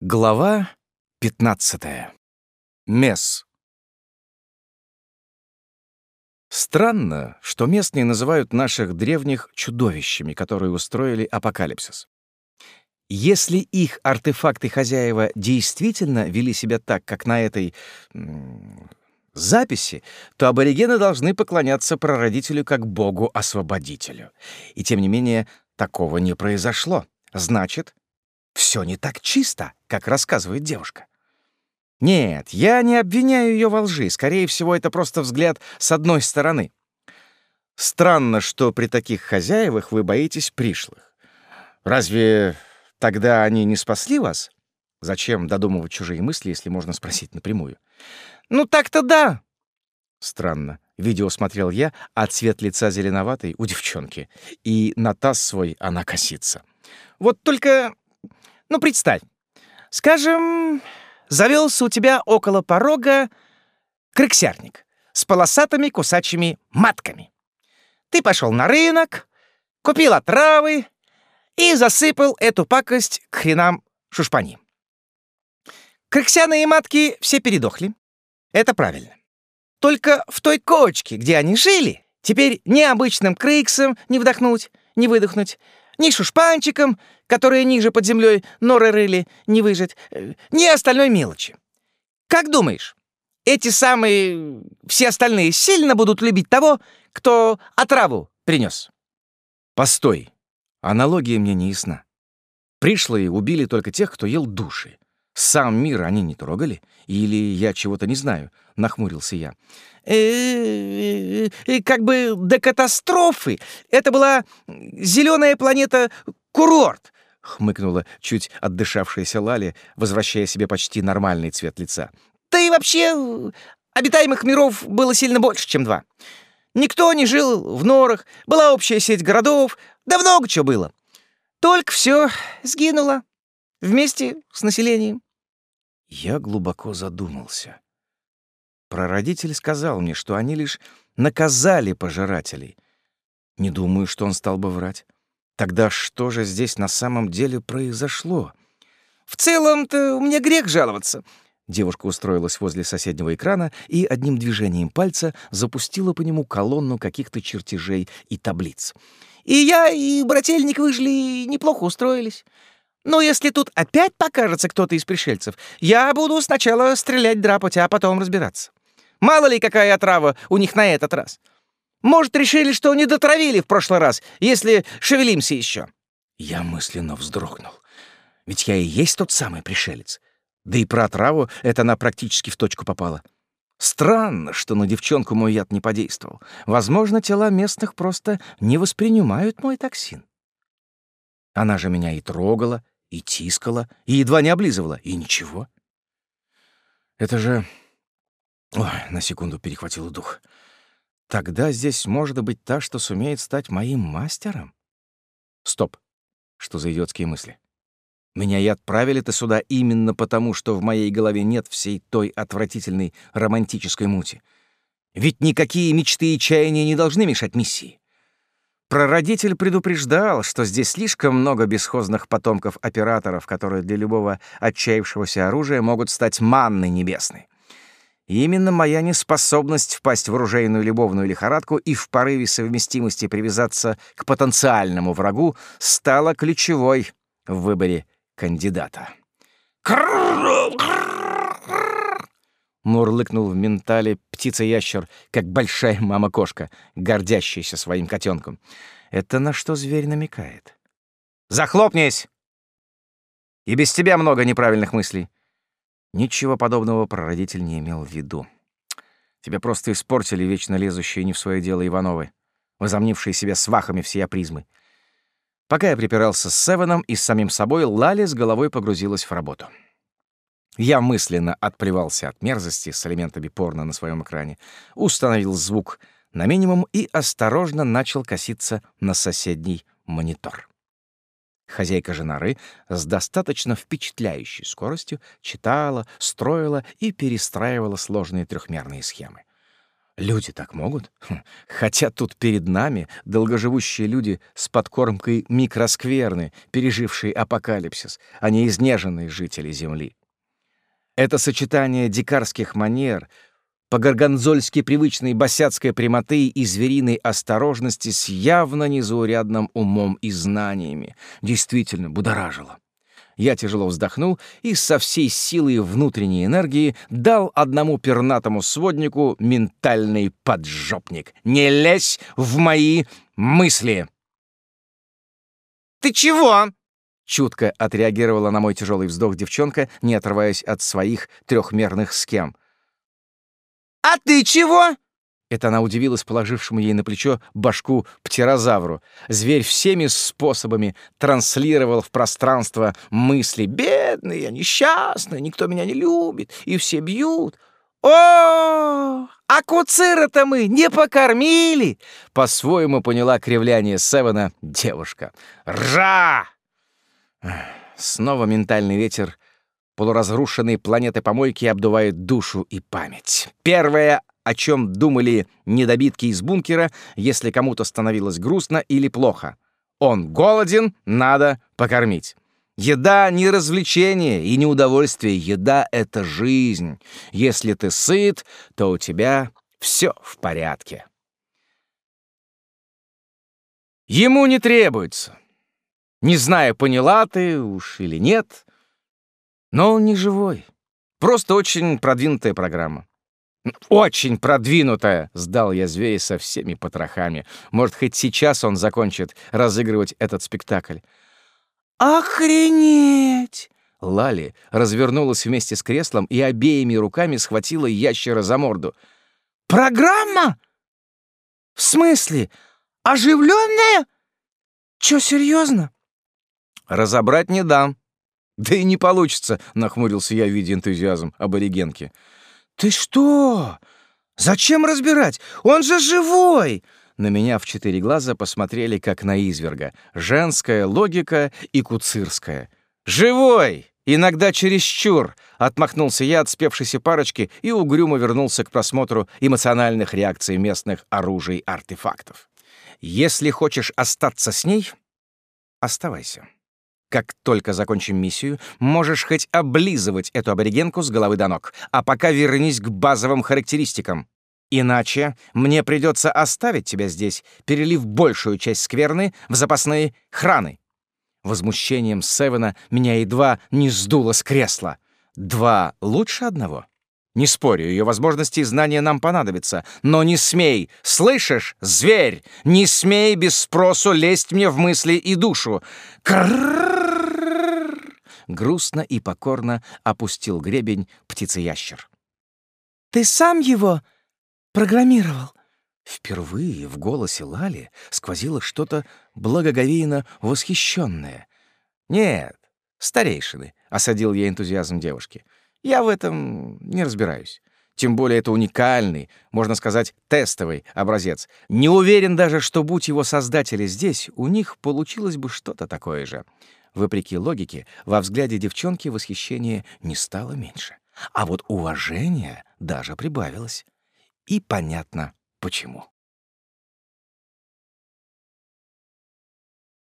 Глава 15. Месс. Странно, что местные называют наших древних чудовищами, которые устроили апокалипсис. Если их артефакты-хозяева действительно вели себя так, как на этой записи, то аборигены должны поклоняться прародителю как богу-освободителю. И тем не менее, такого не произошло. Значит, все не так чисто, как рассказывает девушка. Нет, я не обвиняю ее во лжи. Скорее всего, это просто взгляд с одной стороны. Странно, что при таких хозяевах вы боитесь пришлых. Разве тогда они не спасли вас? Зачем додумывать чужие мысли, если можно спросить напрямую? Ну так-то да. Странно. Видео смотрел я, а цвет лица зеленоватый у девчонки. И на таз свой она косится. Вот только ну, представь, скажем, завелся у тебя около порога крыксярник с полосатыми кусачими матками. Ты пошел на рынок, купил отравы и засыпал эту пакость к хренам шушпани. Крыксяные матки все передохли. Это правильно. Только в той кочке, где они жили, теперь ни обычным крыксом не вдохнуть, не выдохнуть, ни шушпанчиком, которые ниже под землей норы рыли, не выжить, э, ни остальной мелочи. Как думаешь, эти самые все остальные сильно будут любить того, кто отраву принес? Постой, аналогия мне не ясна. Пришлые убили только тех, кто ел души. Сам мир они не трогали? Или я чего-то не знаю? Нахмурился я. Э, как бы до катастрофы. Это была зеленая планета Курорт, хмыкнула чуть отдышавшаяся Лали, возвращая себе почти нормальный цвет лица. Да и вообще, обитаемых миров было сильно больше, чем два. Никто не жил в норах, была общая сеть городов, да много чего было. Только все сгинуло вместе с населением. Я глубоко задумался. Прародитель сказал мне, что они лишь наказали пожирателей. Не думаю, что он стал бы врать. Тогда что же здесь на самом деле произошло? В целом-то мне грех жаловаться. Девушка устроилась возле соседнего экрана и одним движением пальца запустила по нему колонну каких-то чертежей и таблиц. И я, и брательник выжили, неплохо устроились. Но если тут опять покажется кто-то из пришельцев, я буду сначала стрелять драпать, а потом разбираться. Мало ли какая отрава у них на этот раз. Может, решили, что не дотравили в прошлый раз, если шевелимся еще. Я мысленно вздрогнул. Ведь я и есть тот самый пришелец. Да и про отраву это она практически в точку попала. Странно, что на девчонку мой яд не подействовал. Возможно, тела местных просто не воспринимают мой токсин. Она же меня и трогала, и тискала, и едва не облизывала, и ничего. Это же... Ой, на секунду перехватило дух. Тогда здесь может быть та, что сумеет стать моим мастером? Стоп. Что за идиотские мысли? Меня и отправили-то сюда именно потому, что в моей голове нет всей той отвратительной романтической мути. Ведь никакие мечты и чаяния не должны мешать миссии. Прародитель предупреждал, что здесь слишком много бесхозных потомков операторов, которые для любого отчаявшегося оружия могут стать манной небесной. И именно моя неспособность впасть в оружейную любовную лихорадку и в порыве совместимости привязаться к потенциальному врагу стала ключевой в выборе кандидата. Мурлыкнул в ментале птица-ящер, как большая мама-кошка, гордящаяся своим котенком. Это на что зверь намекает? «Захлопнись! И без тебя много неправильных мыслей». Ничего подобного прародитель не имел в виду. Тебя просто испортили вечно лезущие не в свое дело Ивановы, возомнившие себя свахами всея призмы. Пока я припирался с Севеном и с самим собой, Лали с головой погрузилась в работу. Я мысленно отплевался от мерзости с элементами порно на своем экране, установил звук на минимум и осторожно начал коситься на соседний монитор. Хозяйка же норы с достаточно впечатляющей скоростью читала, строила и перестраивала сложные трехмерные схемы. Люди так могут? Хм, хотя тут перед нами долгоживущие люди с подкормкой микроскверны, пережившие апокалипсис, а не изнеженные жители Земли. Это сочетание дикарских манер, по-горгонзольски привычной босяцкой прямоты и звериной осторожности с явно незаурядным умом и знаниями действительно будоражило. Я тяжело вздохнул и со всей силой внутренней энергии дал одному пернатому своднику ментальный поджопник. «Не лезь в мои мысли!» «Ты чего?» Чутко отреагировала на мой тяжелый вздох девчонка, не отрываясь от своих трехмерных схем. «А ты чего?» Это она удивилась положившему ей на плечо башку птерозавру. Зверь всеми способами транслировал в пространство мысли «Бедный я, несчастный, никто меня не любит, и все бьют». «О, а куцира-то мы не покормили!» По-своему поняла кривляние Севена девушка. «Ржа!» Снова ментальный ветер полуразрушенной планеты-помойки обдувает душу и память. Первое о чем думали недобитки из бункера, если кому-то становилось грустно или плохо. Он голоден, надо покормить. Еда — не развлечение и не удовольствие. Еда — это жизнь. Если ты сыт, то у тебя все в порядке. Ему не требуется. Не знаю, поняла ты уж или нет, но он не живой. Просто очень продвинутая программа. «Очень продвинутая!» — сдал я зверя со всеми потрохами. Может, хоть сейчас он закончит разыгрывать этот спектакль. «Охренеть!» Лали развернулась вместе с креслом и обеими руками схватила ящера за морду. «Программа? В смысле? Оживленная? Чё, серьезно? «Разобрать не дам». «Да и не получится», — нахмурился я, видя энтузиазм аборигенки. «Ты что? Зачем разбирать? Он же живой!» На меня в четыре глаза посмотрели, как на изверга. Женская логика и куцирская. «Живой! Иногда чересчур!» — отмахнулся я от спевшейся парочки и угрюмо вернулся к просмотру эмоциональных реакций местных оружий-артефактов. «Если хочешь остаться с ней, оставайся». Как только закончим миссию, можешь хоть облизывать эту аборигенку с головы до ног, а пока вернись к базовым характеристикам. Иначе мне придется оставить тебя здесь, перелив большую часть скверны в запасные храны. Возмущением Севена меня едва не сдуло с кресла. Два лучше одного. Не спорю, ее возможности и знания нам понадобятся. Но не смей, слышишь, зверь, не смей без спросу лезть мне в мысли и душу. Кррррр! грустно и покорно опустил гребень птицеящер. «Ты сам его программировал?» Впервые в голосе Лали сквозило что-то благоговейно восхищенное. «Нет, старейшины», — осадил я энтузиазм девушки. «Я в этом не разбираюсь. Тем более это уникальный, можно сказать, тестовый образец. Не уверен даже, что, будь его создатели здесь, у них получилось бы что-то такое же. Вопреки логике, во взгляде девчонки восхищение не стало меньше. А вот уважение даже прибавилось. И понятно, почему.